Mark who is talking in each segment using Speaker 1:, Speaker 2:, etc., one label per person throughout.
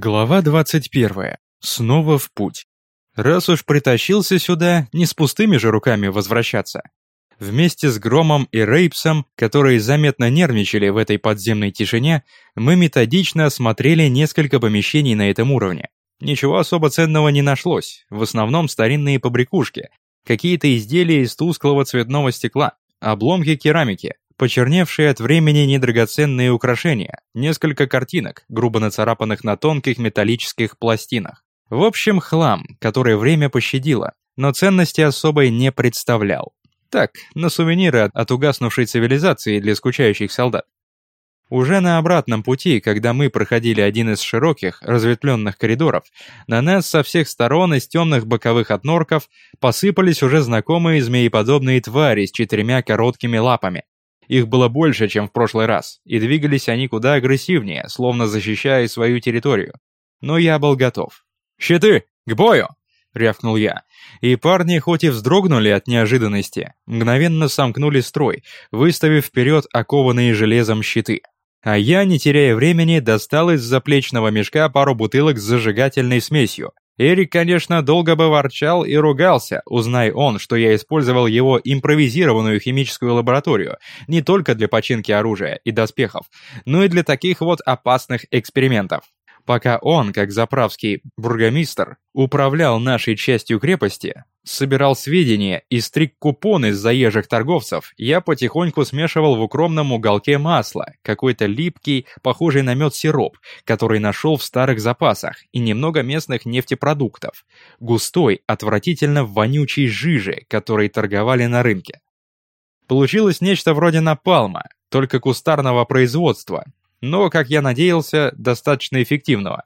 Speaker 1: Глава 21. Снова в путь. Раз уж притащился сюда, не с пустыми же руками возвращаться. Вместе с Громом и Рейпсом, которые заметно нервничали в этой подземной тишине, мы методично осмотрели несколько помещений на этом уровне. Ничего особо ценного не нашлось, в основном старинные побрякушки, какие-то изделия из тусклого цветного стекла, обломки керамики, почерневшие от времени недрагоценные украшения, несколько картинок, грубо нацарапанных на тонких металлических пластинах. В общем, хлам, который время пощадило, но ценности особой не представлял. Так, на сувениры от угаснувшей цивилизации для скучающих солдат. Уже на обратном пути, когда мы проходили один из широких, разветвленных коридоров, на нас со всех сторон из темных боковых отнорков посыпались уже знакомые змееподобные твари с четырьмя короткими лапами, их было больше, чем в прошлый раз, и двигались они куда агрессивнее, словно защищая свою территорию. Но я был готов. «Щиты! К бою!» — рявкнул я. И парни, хоть и вздрогнули от неожиданности, мгновенно сомкнули строй, выставив вперед окованные железом щиты. А я, не теряя времени, достал из заплечного мешка пару бутылок с зажигательной смесью Эрик, конечно, долго бы ворчал и ругался, узнай он, что я использовал его импровизированную химическую лабораторию не только для починки оружия и доспехов, но и для таких вот опасных экспериментов. Пока он, как заправский бургомистр, управлял нашей частью крепости, собирал сведения и стриг купоны с заезжих торговцев, я потихоньку смешивал в укромном уголке масло, какой-то липкий, похожий на мед сироп, который нашел в старых запасах, и немного местных нефтепродуктов, густой, отвратительно вонючей жижи, которой торговали на рынке. Получилось нечто вроде напалма, только кустарного производства, но, как я надеялся, достаточно эффективного.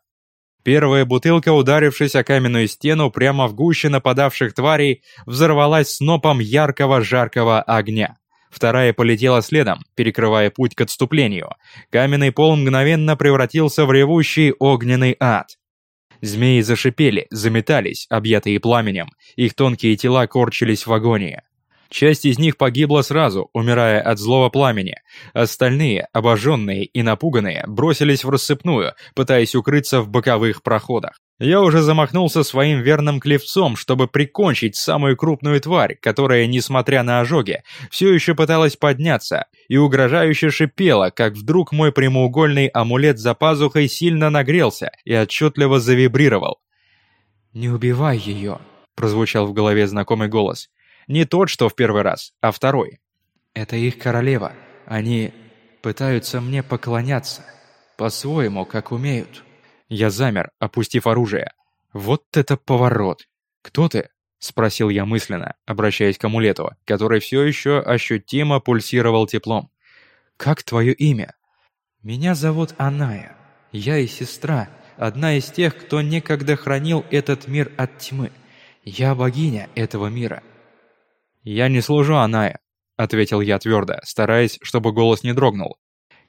Speaker 1: Первая бутылка, ударившись о каменную стену прямо в гуще нападавших тварей, взорвалась снопом яркого жаркого огня. Вторая полетела следом, перекрывая путь к отступлению. Каменный пол мгновенно превратился в ревущий огненный ад. Змеи зашипели, заметались, объятые пламенем. Их тонкие тела корчились в агонии. Часть из них погибла сразу, умирая от злого пламени. Остальные, обожженные и напуганные, бросились в рассыпную, пытаясь укрыться в боковых проходах. Я уже замахнулся своим верным клевцом, чтобы прикончить самую крупную тварь, которая, несмотря на ожоги, все еще пыталась подняться, и угрожающе шипела, как вдруг мой прямоугольный амулет за пазухой сильно нагрелся и отчетливо завибрировал. «Не убивай ее», — прозвучал в голове знакомый голос. Не тот, что в первый раз, а второй. Это их королева. Они пытаются мне поклоняться. По-своему, как умеют. Я замер, опустив оружие. Вот это поворот. Кто ты? Спросил я мысленно, обращаясь к амулету, который все еще ощутимо пульсировал теплом. «Как твое имя?» «Меня зовут Аная. Я и сестра, одна из тех, кто некогда хранил этот мир от тьмы. Я богиня этого мира. «Я не служу Аная», — ответил я твердо, стараясь, чтобы голос не дрогнул.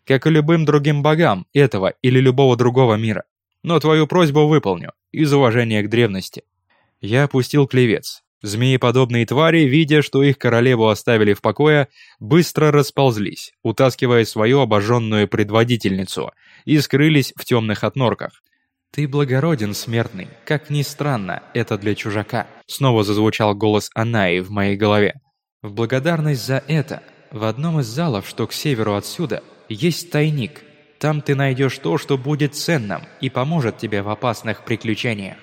Speaker 1: «Как и любым другим богам этого или любого другого мира. Но твою просьбу выполню, из уважения к древности». Я опустил клевец. Змееподобные твари, видя, что их королеву оставили в покое, быстро расползлись, утаскивая свою обожженную предводительницу, и скрылись в темных отнорках. «Ты благороден, смертный, как ни странно, это для чужака», снова зазвучал голос Анаи в моей голове. «В благодарность за это, в одном из залов, что к северу отсюда, есть тайник. Там ты найдешь то, что будет ценным и поможет тебе в опасных приключениях».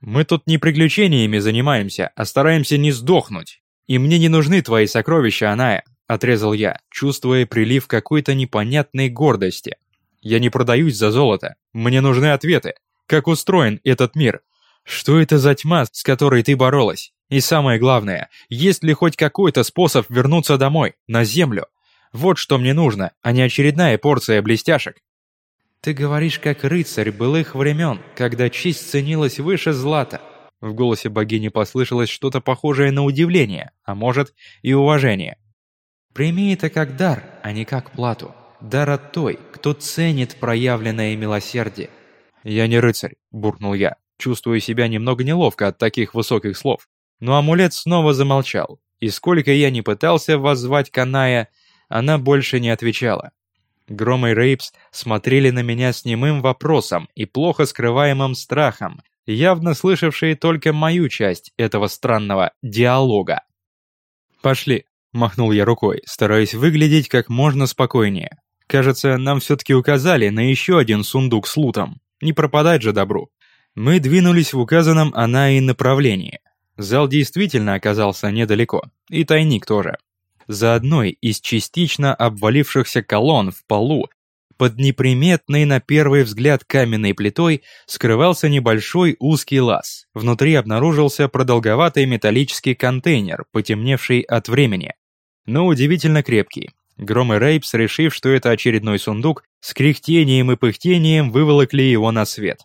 Speaker 1: «Мы тут не приключениями занимаемся, а стараемся не сдохнуть. И мне не нужны твои сокровища, Аная», — отрезал я, чувствуя прилив какой-то непонятной гордости. «Я не продаюсь за золото. Мне нужны ответы как устроен этот мир. Что это за тьма, с которой ты боролась? И самое главное, есть ли хоть какой-то способ вернуться домой, на землю? Вот что мне нужно, а не очередная порция блестяшек. Ты говоришь как рыцарь былых времен, когда честь ценилась выше злата. В голосе богини послышалось что-то похожее на удивление, а может и уважение. Прими это как дар, а не как плату. Дар от той, кто ценит проявленное милосердие. «Я не рыцарь», — буркнул я, чувствуя себя немного неловко от таких высоких слов. Но амулет снова замолчал, и сколько я не пытался воззвать Каная, она больше не отвечала. Гром и Рейпс смотрели на меня с немым вопросом и плохо скрываемым страхом, явно слышавшие только мою часть этого странного диалога. «Пошли», — махнул я рукой, стараясь выглядеть как можно спокойнее. «Кажется, нам все-таки указали на еще один сундук с лутом. Не пропадать же добру». Мы двинулись в указанном она и направлении. Зал действительно оказался недалеко, и тайник тоже. За одной из частично обвалившихся колонн в полу, под неприметной на первый взгляд каменной плитой, скрывался небольшой узкий лаз. Внутри обнаружился продолговатый металлический контейнер, потемневший от времени, но удивительно крепкий. Гром и Рейпс, решив, что это очередной сундук, с кряхтением и пыхтением выволокли его на свет.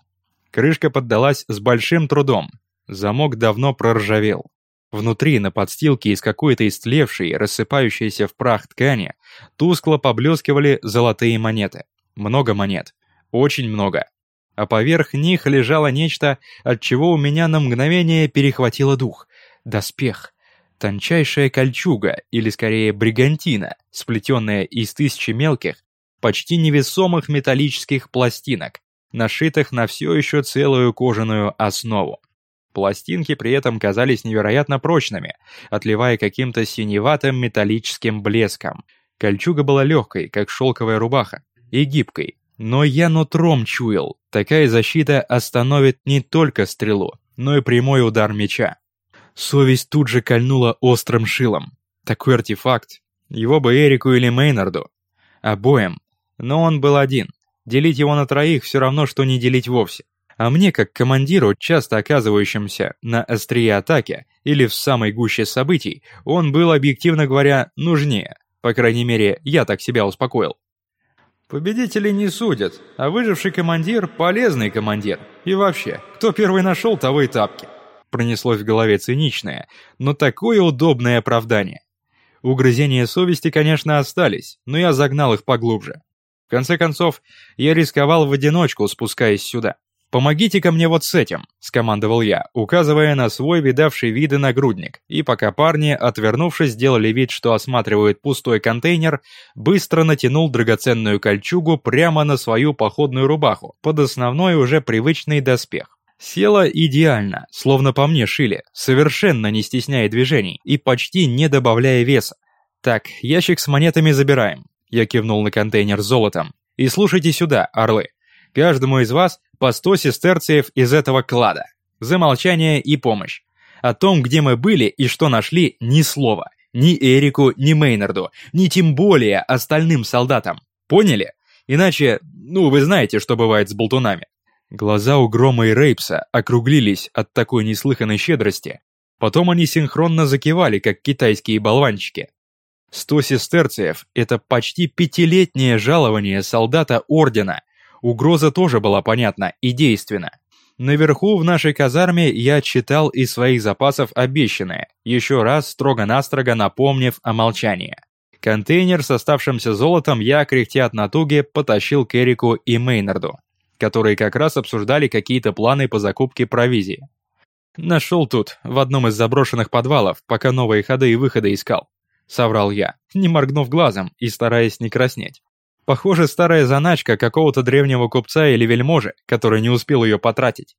Speaker 1: Крышка поддалась с большим трудом. Замок давно проржавел. Внутри, на подстилке из какой-то истлевшей, рассыпающейся в прах ткани, тускло поблескивали золотые монеты. Много монет. Очень много. А поверх них лежало нечто, от чего у меня на мгновение перехватило дух. Доспех. Тончайшая кольчуга, или скорее бригантина, сплетенная из тысячи мелких, почти невесомых металлических пластинок, нашитых на все еще целую кожаную основу. Пластинки при этом казались невероятно прочными, отливая каким-то синеватым металлическим блеском. Кольчуга была легкой, как шелковая рубаха, и гибкой. Но я нутром чуял, такая защита остановит не только стрелу, но и прямой удар меча. Совесть тут же кольнула острым шилом. Такой артефакт. Его бы Эрику или Мейнарду. Обоим. Но он был один. Делить его на троих все равно, что не делить вовсе. А мне, как командиру, часто оказывающимся на острие атаки или в самой гуще событий, он был, объективно говоря, нужнее. По крайней мере, я так себя успокоил. Победители не судят, а выживший командир – полезный командир. И вообще, кто первый нашел, того и тапки. Пронеслось в голове циничное, но такое удобное оправдание. Угрызения совести, конечно, остались, но я загнал их поглубже. В конце концов, я рисковал в одиночку, спускаясь сюда. «Помогите-ка мне вот с этим», — скомандовал я, указывая на свой видавший виды нагрудник, и пока парни, отвернувшись, сделали вид, что осматривают пустой контейнер, быстро натянул драгоценную кольчугу прямо на свою походную рубаху, под основной уже привычный доспех. Села идеально, словно по мне шили, совершенно не стесняя движений и почти не добавляя веса. «Так, ящик с монетами забираем», — я кивнул на контейнер с золотом. «И слушайте сюда, орлы. Каждому из вас по 100 сестерциев из этого клада. За молчание и помощь. О том, где мы были и что нашли, ни слова. Ни Эрику, ни Мейнарду, ни тем более остальным солдатам. Поняли? Иначе, ну, вы знаете, что бывает с болтунами. Глаза у Грома и Рейпса округлились от такой неслыханной щедрости. Потом они синхронно закивали, как китайские болванчики. Сто сестерциев – это почти пятилетнее жалование солдата Ордена, Угроза тоже была понятна и действенна. Наверху в нашей казарме я читал из своих запасов обещанное, еще раз строго-настрого напомнив о молчании. Контейнер с оставшимся золотом я, кряхтя от натуги, потащил к Эрику и Мейнарду, которые как раз обсуждали какие-то планы по закупке провизии. «Нашел тут, в одном из заброшенных подвалов, пока новые ходы и выходы искал», — соврал я, не моргнув глазом и стараясь не краснеть. Похоже, старая заначка какого-то древнего купца или вельможи, который не успел ее потратить.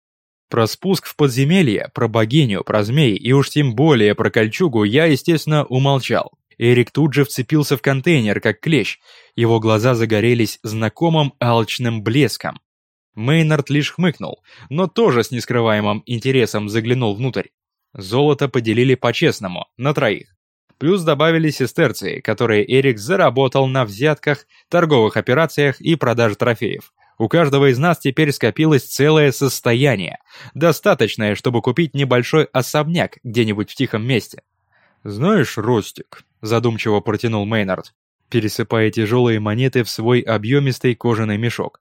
Speaker 1: Про спуск в подземелье, про богиню, про змей и уж тем более про кольчугу я, естественно, умолчал. Эрик тут же вцепился в контейнер, как клещ. Его глаза загорелись знакомым алчным блеском. Мейнард лишь хмыкнул, но тоже с нескрываемым интересом заглянул внутрь. Золото поделили по-честному, на троих. Плюс добавили сестерции, которые Эрик заработал на взятках, торговых операциях и продаже трофеев. У каждого из нас теперь скопилось целое состояние, достаточное, чтобы купить небольшой особняк где-нибудь в тихом месте. «Знаешь, Ростик», — задумчиво протянул Мейнард, пересыпая тяжелые монеты в свой объемистый кожаный мешок.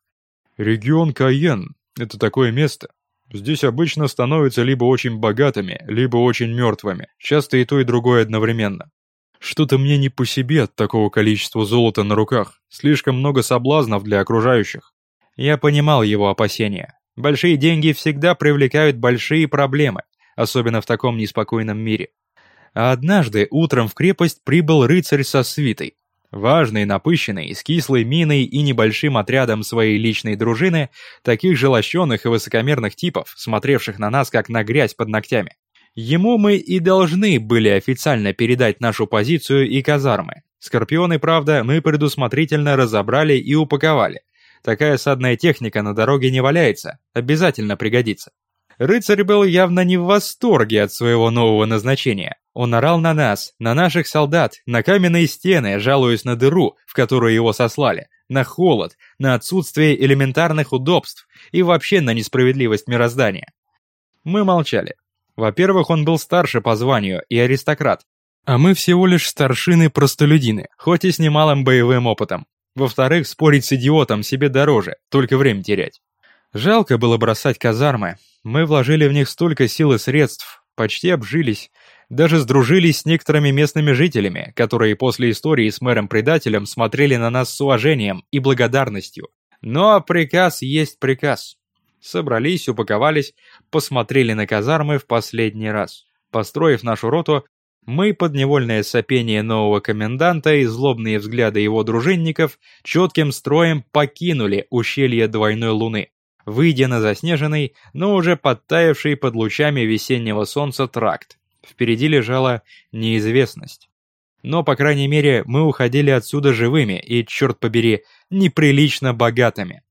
Speaker 1: «Регион Кайен — это такое место. Здесь обычно становятся либо очень богатыми, либо очень мертвыми, часто и то, и другое одновременно. Что-то мне не по себе от такого количества золота на руках, слишком много соблазнов для окружающих. Я понимал его опасения. Большие деньги всегда привлекают большие проблемы, особенно в таком неспокойном мире. А однажды утром в крепость прибыл рыцарь со свитой. Важный, напыщенный, с кислой миной и небольшим отрядом своей личной дружины, таких же лощеных и высокомерных типов, смотревших на нас как на грязь под ногтями. Ему мы и должны были официально передать нашу позицию и казармы. Скорпионы, правда, мы предусмотрительно разобрали и упаковали. Такая садная техника на дороге не валяется, обязательно пригодится. Рыцарь был явно не в восторге от своего нового назначения. Он орал на нас, на наших солдат, на каменные стены, жалуясь на дыру, в которую его сослали, на холод, на отсутствие элементарных удобств и вообще на несправедливость мироздания. Мы молчали. Во-первых, он был старше по званию и аристократ, а мы всего лишь старшины-простолюдины, хоть и с немалым боевым опытом. Во-вторых, спорить с идиотом себе дороже, только время терять. Жалко было бросать казармы, мы вложили в них столько сил и средств, почти обжились, даже сдружились с некоторыми местными жителями, которые после истории с мэром-предателем смотрели на нас с уважением и благодарностью. Но приказ есть приказ. Собрались, упаковались, посмотрели на казармы в последний раз. Построив нашу роту, мы под невольное сопение нового коменданта и злобные взгляды его дружинников четким строем покинули ущелье двойной луны выйдя на заснеженный, но уже подтаявший под лучами весеннего солнца тракт. Впереди лежала неизвестность. Но, по крайней мере, мы уходили отсюда живыми и, черт побери, неприлично богатыми.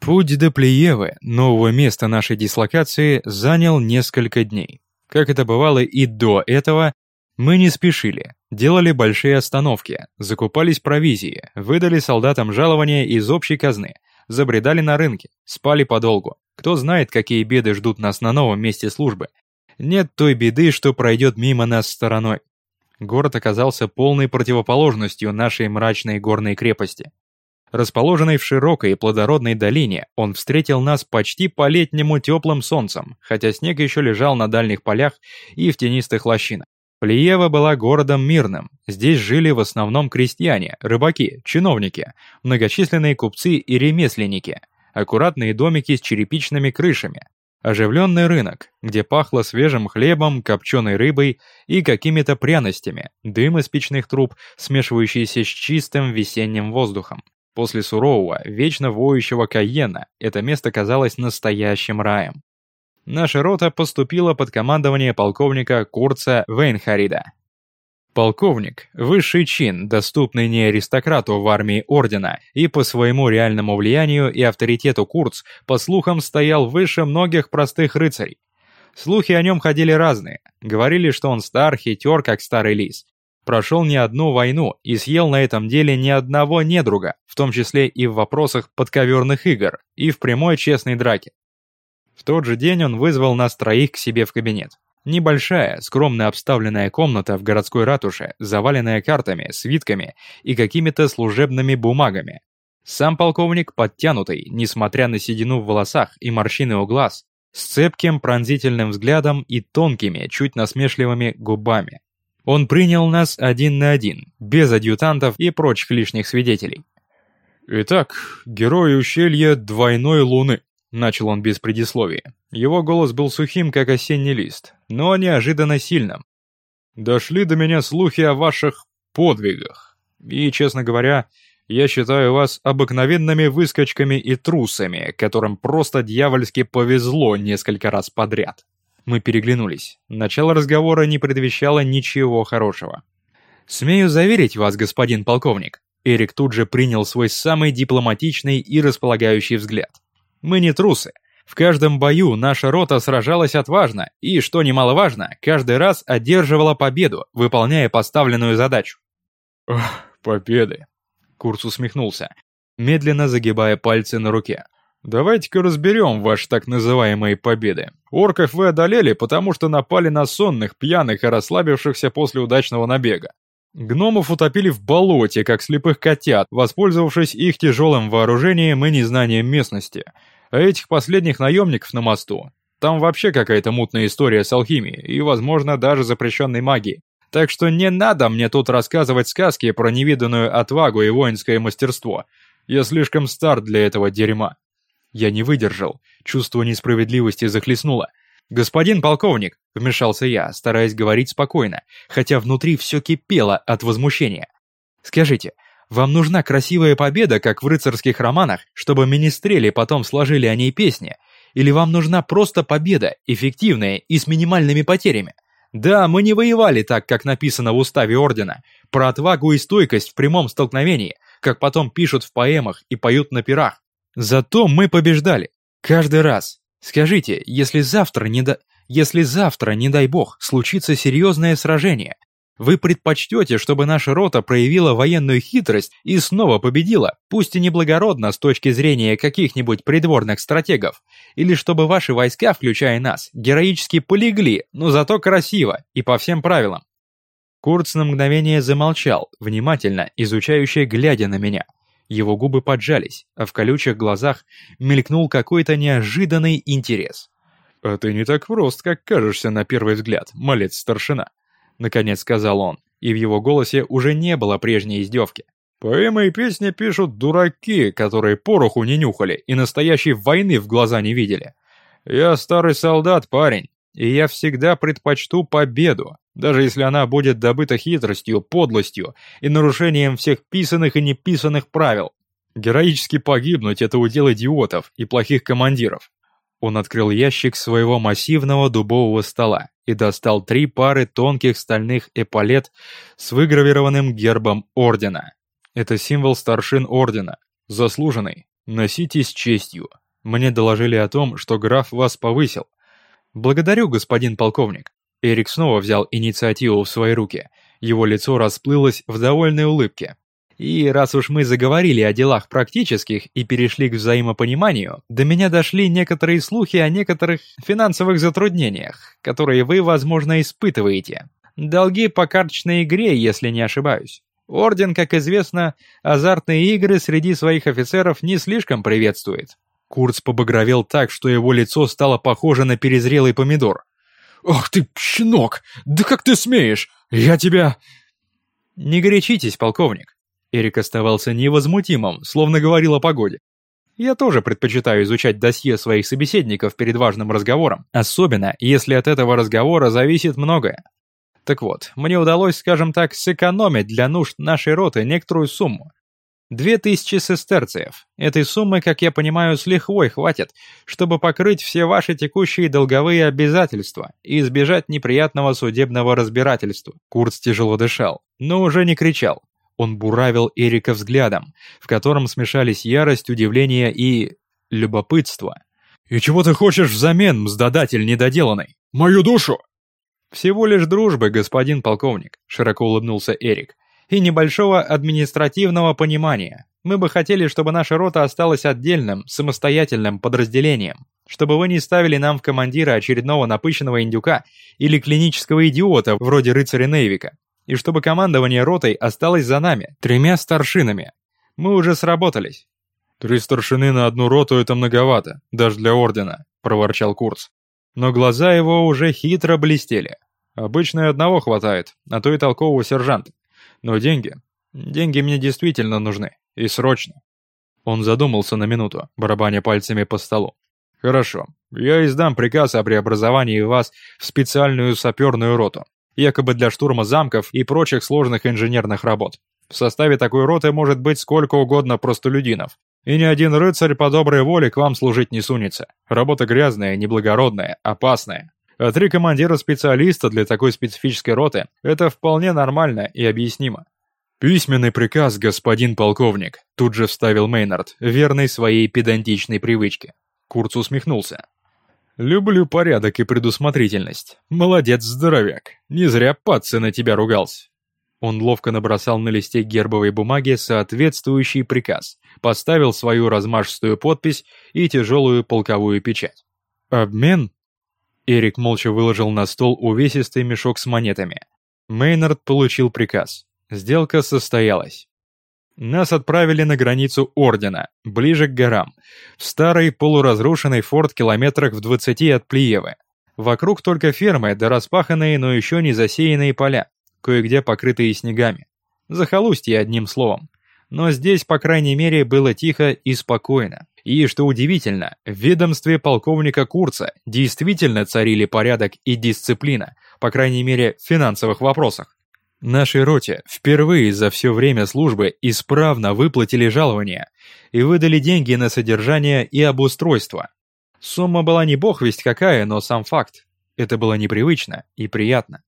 Speaker 1: Путь до Плиевы, нового места нашей дислокации, занял несколько дней. Как это бывало и до этого, мы не спешили, делали большие остановки, закупались провизией, выдали солдатам жалования из общей казны – забредали на рынки, спали подолгу. Кто знает, какие беды ждут нас на новом месте службы. Нет той беды, что пройдет мимо нас стороной. Город оказался полной противоположностью нашей мрачной горной крепости. Расположенный в широкой и плодородной долине, он встретил нас почти по-летнему теплым солнцем, хотя снег еще лежал на дальних полях и в тенистых лощинах. Плиева была городом мирным. Здесь жили в основном крестьяне, рыбаки, чиновники, многочисленные купцы и ремесленники, аккуратные домики с черепичными крышами, оживленный рынок, где пахло свежим хлебом, копченой рыбой и какими-то пряностями, дым из печных труб, смешивающийся с чистым весенним воздухом. После сурового, вечно воющего Кайена это место казалось настоящим раем. Наша рота поступила под командование полковника Курца Вейнхарида. Полковник – высший чин, доступный не аристократу в армии Ордена, и по своему реальному влиянию и авторитету Курц, по слухам, стоял выше многих простых рыцарей. Слухи о нем ходили разные. Говорили, что он стар, хитер, как старый лис. Прошел не одну войну и съел на этом деле ни одного недруга, в том числе и в вопросах подковерных игр, и в прямой честной драке. В тот же день он вызвал нас троих к себе в кабинет. Небольшая, скромно обставленная комната в городской ратуше, заваленная картами, свитками и какими-то служебными бумагами. Сам полковник подтянутый, несмотря на седину в волосах и морщины у глаз, с цепким пронзительным взглядом и тонкими, чуть насмешливыми губами. Он принял нас один на один, без адъютантов и прочих лишних свидетелей. «Итак, герой ущелья двойной луны», Начал он без предисловия. Его голос был сухим, как осенний лист, но неожиданно сильным. «Дошли до меня слухи о ваших подвигах. И, честно говоря, я считаю вас обыкновенными выскочками и трусами, которым просто дьявольски повезло несколько раз подряд». Мы переглянулись. Начало разговора не предвещало ничего хорошего. «Смею заверить вас, господин полковник». Эрик тут же принял свой самый дипломатичный и располагающий взгляд. Мы не трусы. В каждом бою наша рота сражалась отважно и, что немаловажно, каждый раз одерживала победу, выполняя поставленную задачу. «Ох, победы!» Курс усмехнулся, медленно загибая пальцы на руке. «Давайте-ка разберем ваши так называемые победы. Орков вы одолели, потому что напали на сонных, пьяных и расслабившихся после удачного набега. Гномов утопили в болоте, как слепых котят, воспользовавшись их тяжелым вооружением и незнанием местности. А этих последних наемников на мосту, там вообще какая-то мутная история с алхимией и, возможно, даже запрещенной магией. Так что не надо мне тут рассказывать сказки про невиданную отвагу и воинское мастерство. Я слишком стар для этого дерьма. Я не выдержал, чувство несправедливости захлестнуло. «Господин полковник», — вмешался я, стараясь говорить спокойно, хотя внутри все кипело от возмущения. «Скажите, Вам нужна красивая победа, как в рыцарских романах, чтобы министрели потом сложили о ней песни? Или вам нужна просто победа, эффективная и с минимальными потерями? Да, мы не воевали так, как написано в уставе Ордена, про отвагу и стойкость в прямом столкновении, как потом пишут в поэмах и поют на пирах. Зато мы побеждали. Каждый раз. Скажите, если завтра не да... Если завтра, не дай бог, случится серьезное сражение, вы предпочтете, чтобы наша рота проявила военную хитрость и снова победила, пусть и неблагородно с точки зрения каких-нибудь придворных стратегов, или чтобы ваши войска, включая нас, героически полегли, но зато красиво и по всем правилам. Курц на мгновение замолчал, внимательно, изучающе глядя на меня. Его губы поджались, а в колючих глазах мелькнул какой-то неожиданный интерес. «А ты не так прост, как кажешься на первый взгляд, малец-старшина», наконец сказал он, и в его голосе уже не было прежней издевки. Поэмы и песни пишут дураки, которые пороху не нюхали и настоящей войны в глаза не видели. Я старый солдат, парень, и я всегда предпочту победу, даже если она будет добыта хитростью, подлостью и нарушением всех писанных и неписанных правил. Героически погибнуть – это удел идиотов и плохих командиров. Он открыл ящик своего массивного дубового стола и достал три пары тонких стальных эполет с выгравированным гербом ордена. Это символ старшин ордена. Заслуженный. Носите с честью. Мне доложили о том, что граф вас повысил. Благодарю, господин полковник. Эрик снова взял инициативу в свои руки. Его лицо расплылось в довольной улыбке. И раз уж мы заговорили о делах практических и перешли к взаимопониманию, до меня дошли некоторые слухи о некоторых финансовых затруднениях, которые вы, возможно, испытываете. Долги по карточной игре, если не ошибаюсь. Орден, как известно, азартные игры среди своих офицеров не слишком приветствует. Курц побагровел так, что его лицо стало похоже на перезрелый помидор. «Ах ты, щенок! Да как ты смеешь? Я тебя...» «Не горячитесь, полковник. Эрик оставался невозмутимым, словно говорил о погоде. Я тоже предпочитаю изучать досье своих собеседников перед важным разговором, особенно если от этого разговора зависит многое. Так вот, мне удалось, скажем так, сэкономить для нужд нашей роты некоторую сумму. Две тысячи сестерциев. Этой суммы, как я понимаю, с лихвой хватит, чтобы покрыть все ваши текущие долговые обязательства и избежать неприятного судебного разбирательства. Курц тяжело дышал, но уже не кричал. Он буравил Эрика взглядом, в котором смешались ярость, удивление и... любопытство. «И чего ты хочешь взамен, мздодатель недоделанный? Мою душу!» «Всего лишь дружбы, господин полковник», — широко улыбнулся Эрик. «И небольшого административного понимания. Мы бы хотели, чтобы наша рота осталась отдельным, самостоятельным подразделением, чтобы вы не ставили нам в командира очередного напыщенного индюка или клинического идиота вроде рыцаря Нейвика и чтобы командование ротой осталось за нами, тремя старшинами. Мы уже сработались». «Три старшины на одну роту — это многовато, даже для Ордена», — проворчал Курц. Но глаза его уже хитро блестели. «Обычно одного хватает, а то и толкового сержанта. Но деньги... Деньги мне действительно нужны. И срочно». Он задумался на минуту, барабаня пальцами по столу. «Хорошо. Я издам приказ о преобразовании вас в специальную саперную роту якобы для штурма замков и прочих сложных инженерных работ. В составе такой роты может быть сколько угодно простолюдинов. И ни один рыцарь по доброй воле к вам служить не сунется. Работа грязная, неблагородная, опасная. А три командира-специалиста для такой специфической роты – это вполне нормально и объяснимо. «Письменный приказ, господин полковник», – тут же вставил Мейнард, верный своей педантичной привычке. Курц усмехнулся. Люблю порядок и предусмотрительность. Молодец, здоровяк. Не зря пацы на тебя ругался. Он ловко набросал на листе гербовой бумаги соответствующий приказ, поставил свою размашистую подпись и тяжелую полковую печать. «Обмен?» Эрик молча выложил на стол увесистый мешок с монетами. Мейнард получил приказ. Сделка состоялась. Нас отправили на границу Ордена, ближе к горам, в старый полуразрушенный форт километрах в двадцати от Плиевы. Вокруг только фермы, да распаханные, но еще не засеянные поля, кое-где покрытые снегами. Захолустье одним словом. Но здесь, по крайней мере, было тихо и спокойно. И, что удивительно, в ведомстве полковника Курца действительно царили порядок и дисциплина, по крайней мере, в финансовых вопросах. Нашей роте впервые за все время службы исправно выплатили жалования и выдали деньги на содержание и обустройство. Сумма была не бог весть какая, но сам факт. Это было непривычно и приятно.